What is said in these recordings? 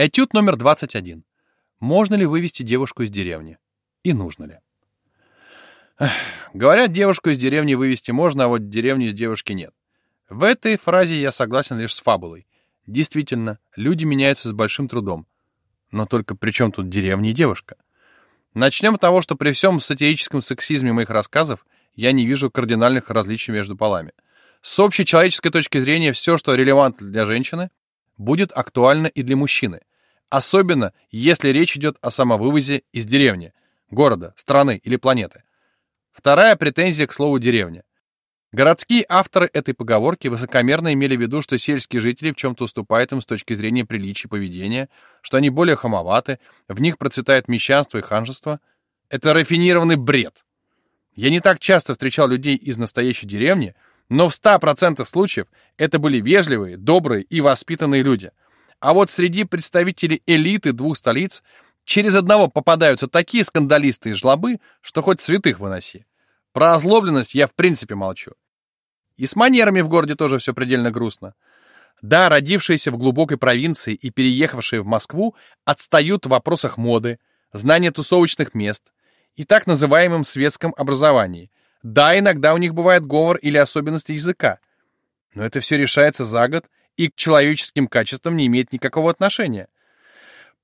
Этюд номер 21. Можно ли вывести девушку из деревни? И нужно ли? Эх, говорят, девушку из деревни вывести можно, а вот деревню из девушки нет. В этой фразе я согласен лишь с фабулой. Действительно, люди меняются с большим трудом. Но только при чем тут деревня и девушка? Начнем с того, что при всем сатирическом сексизме моих рассказов я не вижу кардинальных различий между полами. С общей человеческой точки зрения все, что релевантно для женщины, будет актуально и для мужчины. Особенно, если речь идет о самовывозе из деревни, города, страны или планеты. Вторая претензия к слову «деревня». Городские авторы этой поговорки высокомерно имели в виду, что сельские жители в чем-то уступают им с точки зрения приличия поведения, что они более хамоваты, в них процветает мещанство и ханжество. Это рафинированный бред. Я не так часто встречал людей из настоящей деревни, но в 100% случаев это были вежливые, добрые и воспитанные люди. А вот среди представителей элиты двух столиц через одного попадаются такие скандалисты и жлобы, что хоть святых выноси. Про озлобленность я в принципе молчу. И с манерами в городе тоже все предельно грустно. Да, родившиеся в глубокой провинции и переехавшие в Москву отстают в вопросах моды, знания тусовочных мест и так называемом светском образовании. Да, иногда у них бывает говор или особенности языка. Но это все решается за год и к человеческим качествам не имеет никакого отношения.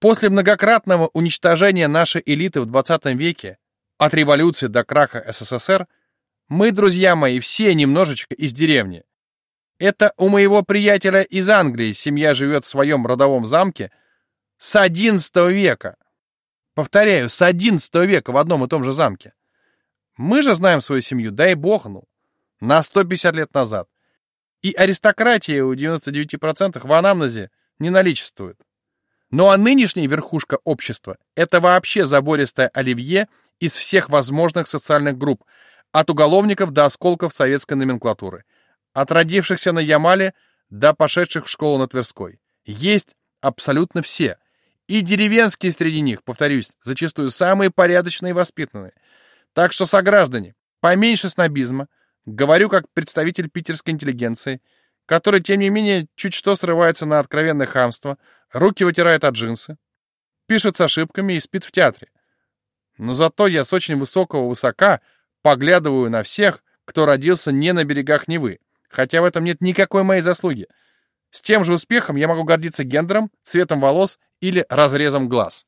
После многократного уничтожения нашей элиты в 20 веке от революции до краха СССР мы, друзья мои, все немножечко из деревни. Это у моего приятеля из Англии семья живет в своем родовом замке с XI века. Повторяю, с XI века в одном и том же замке. Мы же знаем свою семью, дай бог, ну, на 150 лет назад. И аристократия у 99% в анамнезе не наличествует. Ну а нынешняя верхушка общества — это вообще забористое оливье из всех возможных социальных групп, от уголовников до осколков советской номенклатуры, от родившихся на Ямале до пошедших в школу на Тверской. Есть абсолютно все. И деревенские среди них, повторюсь, зачастую самые порядочные и воспитанные. Так что, сограждане, поменьше снобизма, говорю как представитель питерской интеллигенции, который, тем не менее, чуть что срывается на откровенное хамство, руки вытирает от джинсы, пишет с ошибками и спит в театре. Но зато я с очень высокого высока поглядываю на всех, кто родился не на берегах Невы, хотя в этом нет никакой моей заслуги. С тем же успехом я могу гордиться гендером, цветом волос или разрезом глаз.